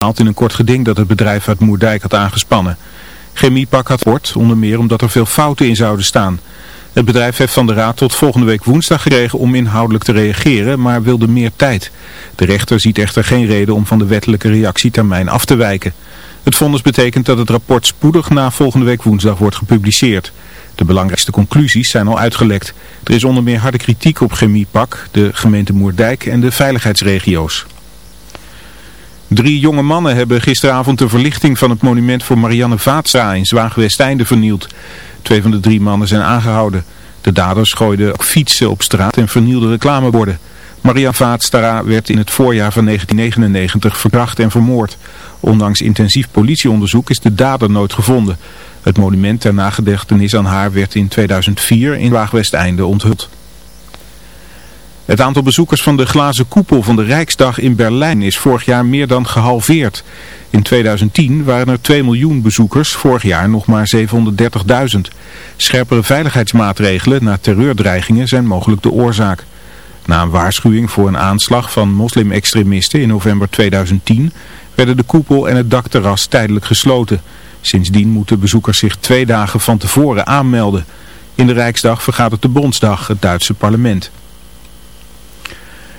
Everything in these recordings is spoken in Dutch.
haalt in een kort geding dat het bedrijf uit Moerdijk had aangespannen. Chemiepak had wordt, onder meer omdat er veel fouten in zouden staan. Het bedrijf heeft van de raad tot volgende week woensdag gekregen om inhoudelijk te reageren, maar wilde meer tijd. De rechter ziet echter geen reden om van de wettelijke reactietermijn af te wijken. Het vonnis betekent dat het rapport spoedig na volgende week woensdag wordt gepubliceerd. De belangrijkste conclusies zijn al uitgelekt. Er is onder meer harde kritiek op Chemiepak, de gemeente Moerdijk en de veiligheidsregio's. Drie jonge mannen hebben gisteravond de verlichting van het monument voor Marianne Vaatstra in Zwaagwesteinde vernield. Twee van de drie mannen zijn aangehouden. De daders gooiden fietsen op straat en vernielden reclameborden. Marianne Vaatstra werd in het voorjaar van 1999 verkracht en vermoord. Ondanks intensief politieonderzoek is de dader nooit gevonden. Het monument ter nagedachtenis aan haar werd in 2004 in Waagwesteinde onthuld. Het aantal bezoekers van de glazen koepel van de Rijksdag in Berlijn is vorig jaar meer dan gehalveerd. In 2010 waren er 2 miljoen bezoekers, vorig jaar nog maar 730.000. Scherpere veiligheidsmaatregelen na terreurdreigingen zijn mogelijk de oorzaak. Na een waarschuwing voor een aanslag van moslimextremisten in november 2010 werden de koepel en het dakterras tijdelijk gesloten. Sindsdien moeten bezoekers zich twee dagen van tevoren aanmelden. In de Rijksdag vergadert de Bondsdag, het Duitse parlement.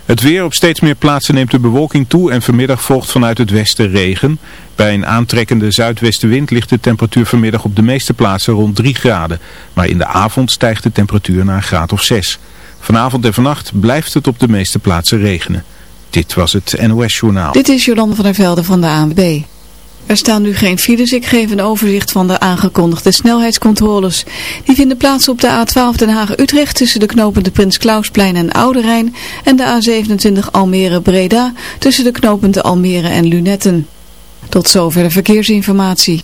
Het weer op steeds meer plaatsen neemt de bewolking toe en vanmiddag volgt vanuit het westen regen. Bij een aantrekkende zuidwestenwind ligt de temperatuur vanmiddag op de meeste plaatsen rond 3 graden. Maar in de avond stijgt de temperatuur naar een graad of 6. Vanavond en vannacht blijft het op de meeste plaatsen regenen. Dit was het NOS Journaal. Dit is Jolande van der Velde van de ANWB. Er staan nu geen files. Ik geef een overzicht van de aangekondigde snelheidscontroles. Die vinden plaats op de A12 Den Haag-Utrecht tussen de knopende Prins Klausplein en Oude Rijn en de A27 Almere-Breda tussen de knopende Almere en Lunetten. Tot zover de verkeersinformatie.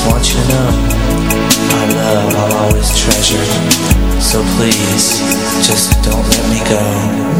just want you to know My love I'll always treasure So please, just don't let me go.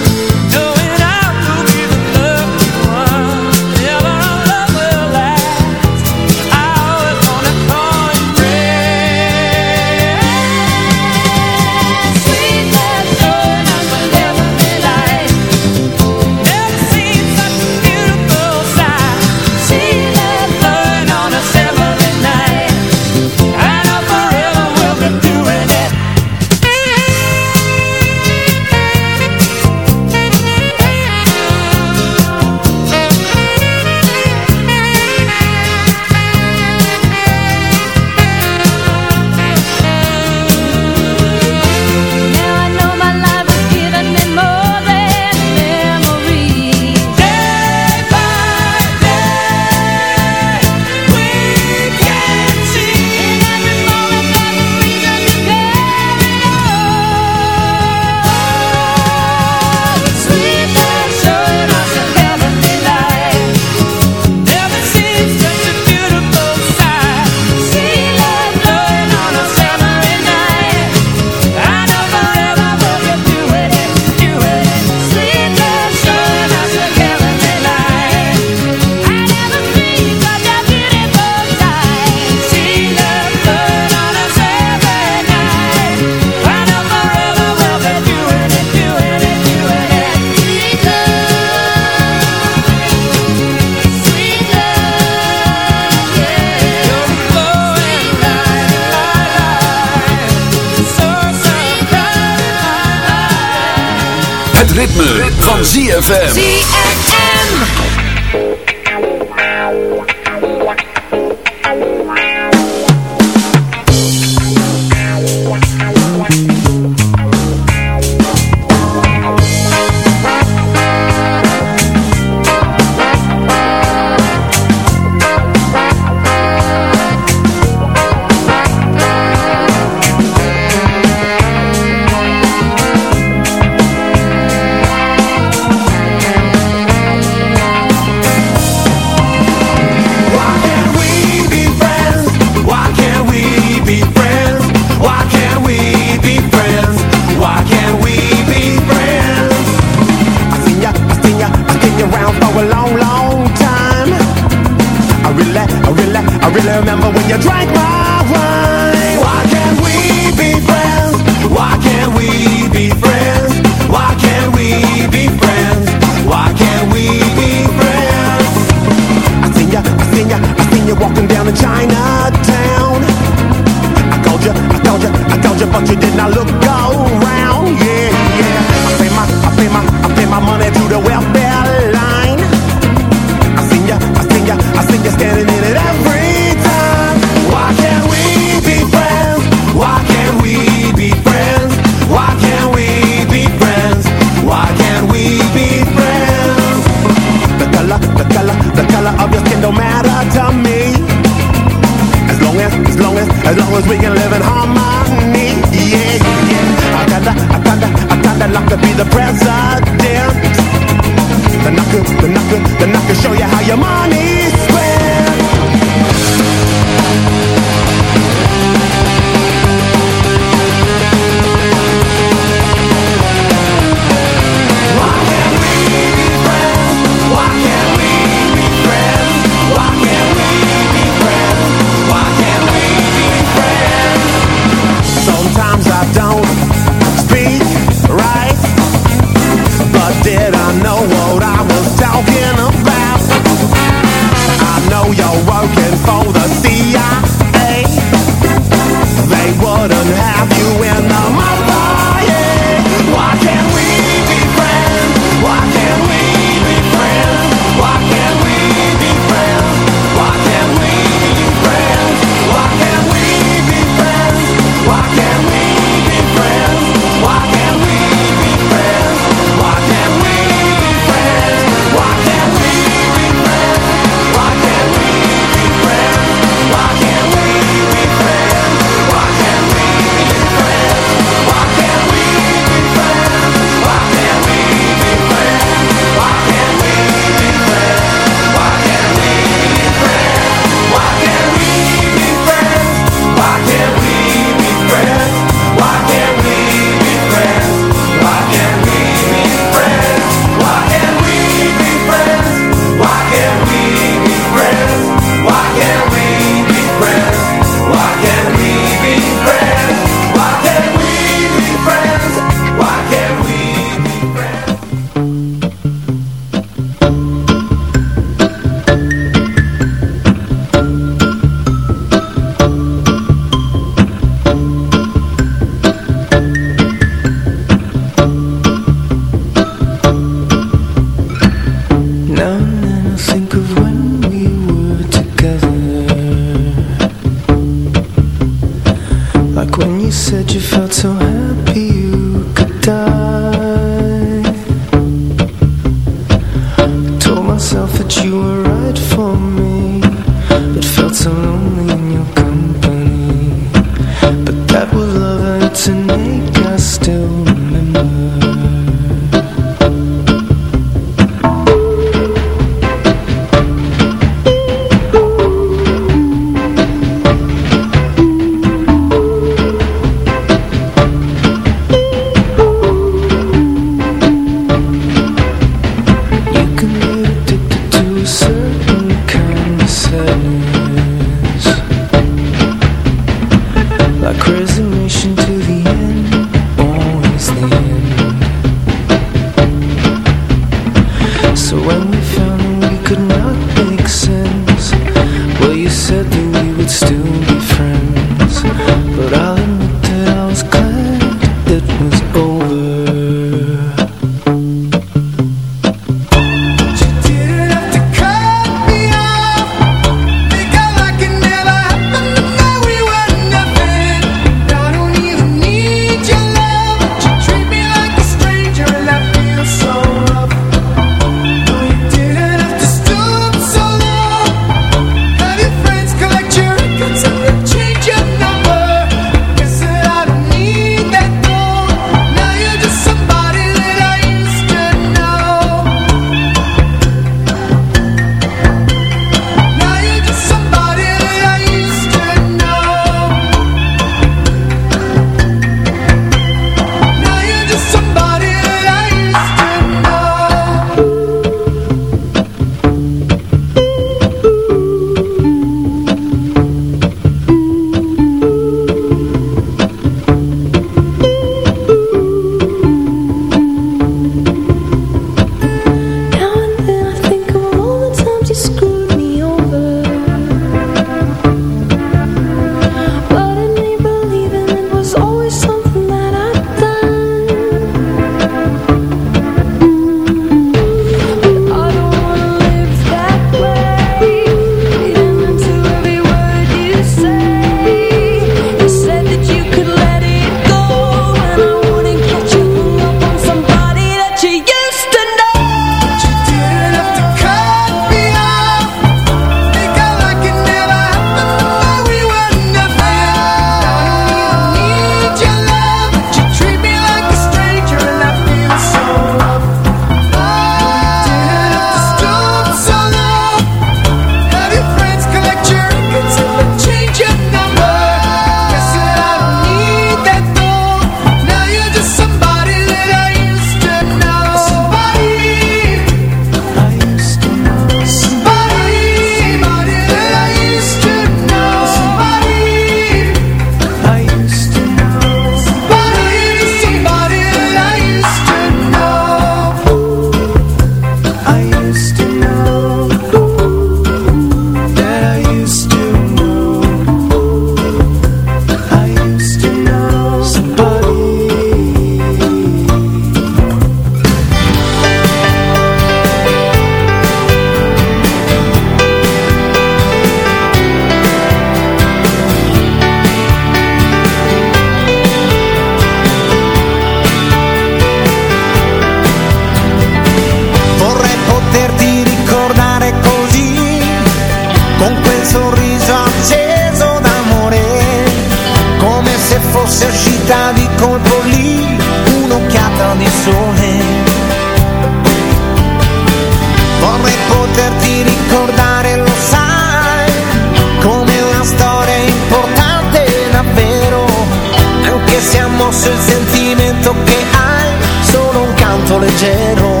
Leggero.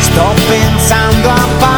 Sto pensando a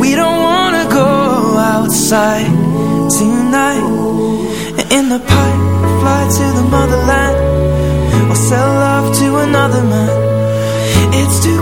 We don't wanna go outside tonight. In the pipe, fly to the motherland. Or sell love to another man. It's too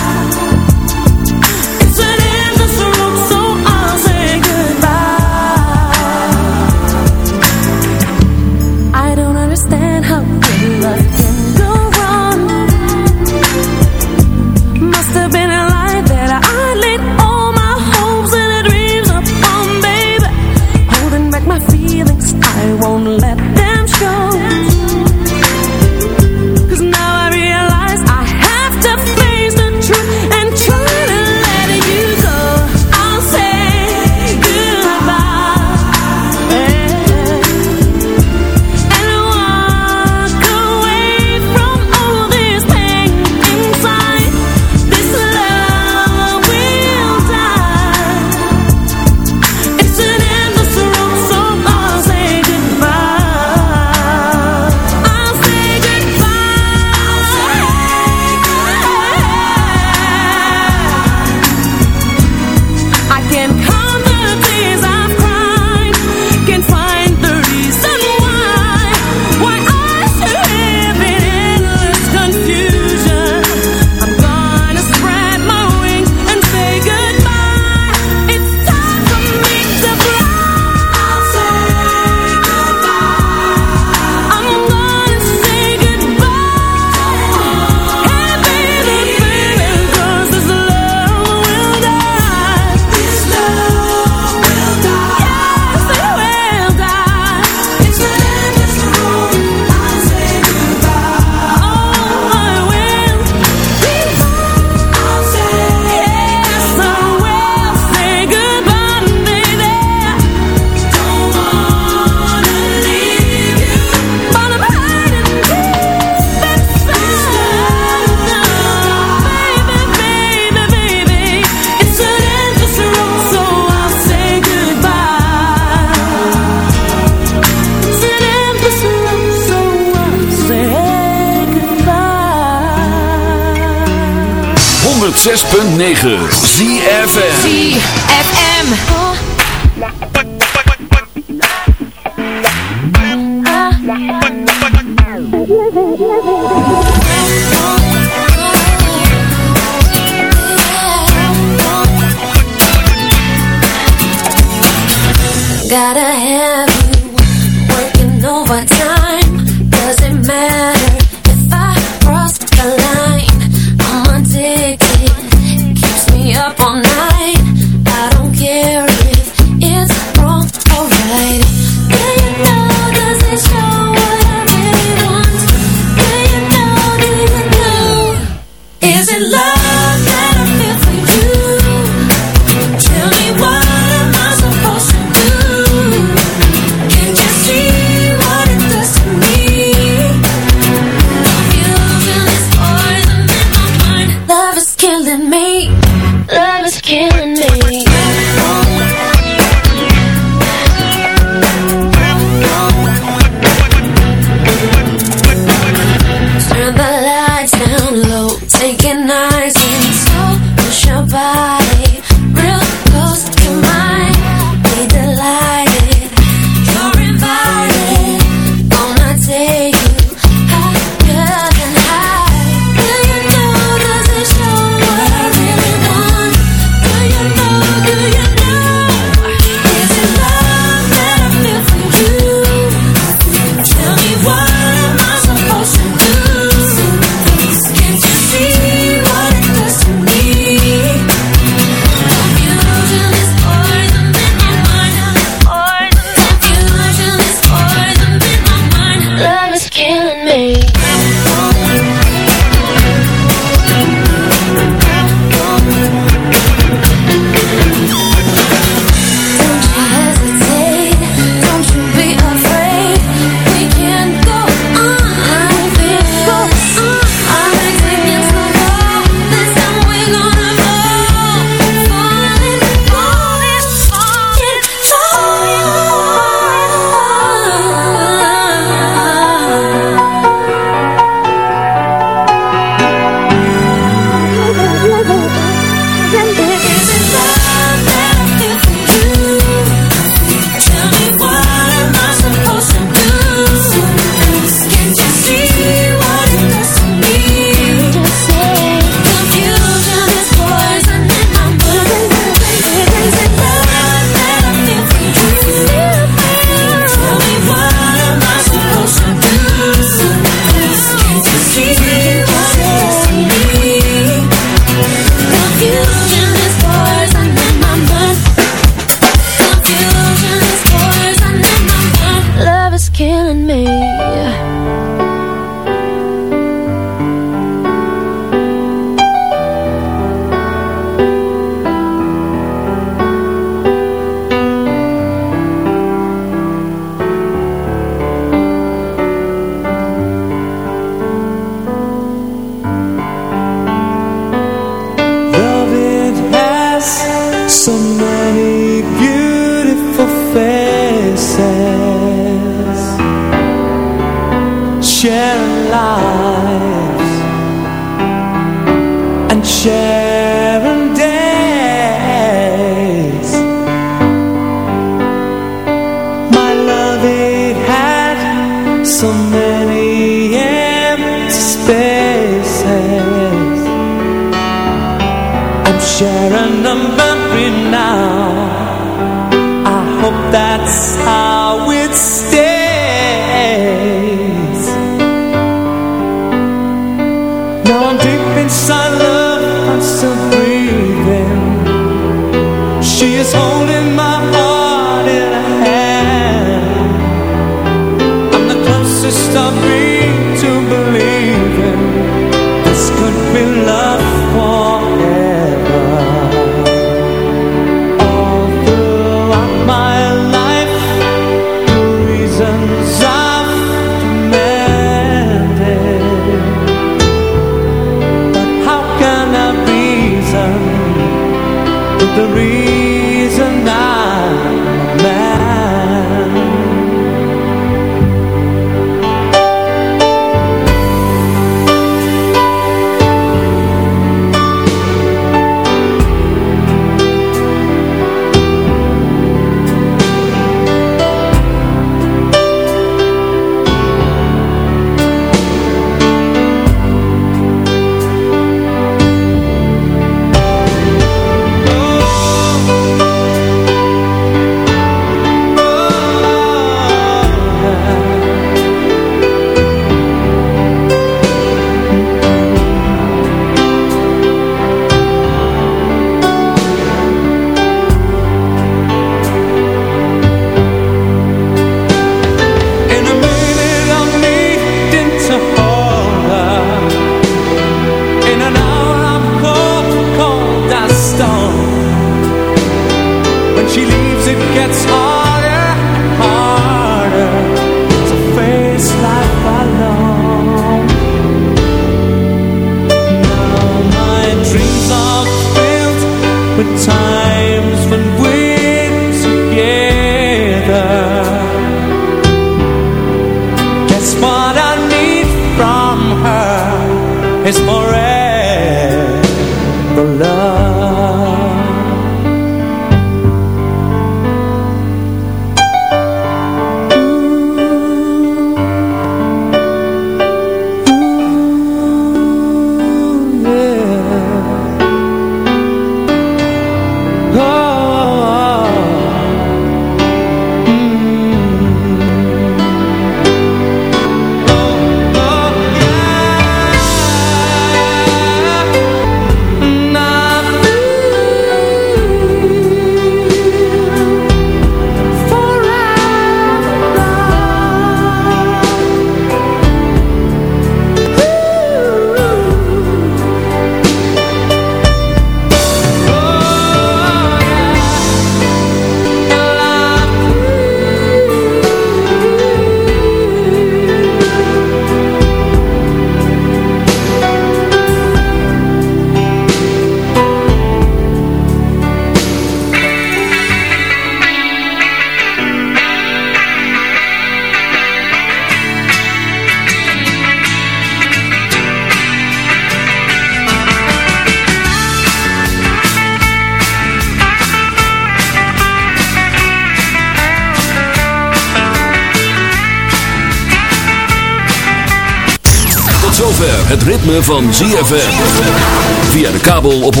van ZFM. Via de kabel op 104.5.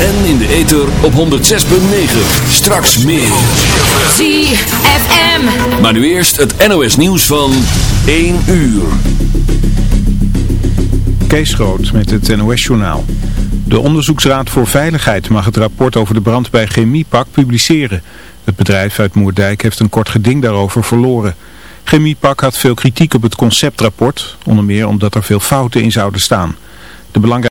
En in de ether op 106.9. Straks meer. ZFM. Maar nu eerst het NOS nieuws van 1 uur. Kees Groot met het NOS-journaal. De Onderzoeksraad voor Veiligheid mag het rapport over de brand bij Chemiepak publiceren. Het bedrijf uit Moerdijk heeft een kort geding daarover verloren. Chemiepak had veel kritiek op het conceptrapport, onder meer omdat er veel fouten in zouden staan. De belangrijke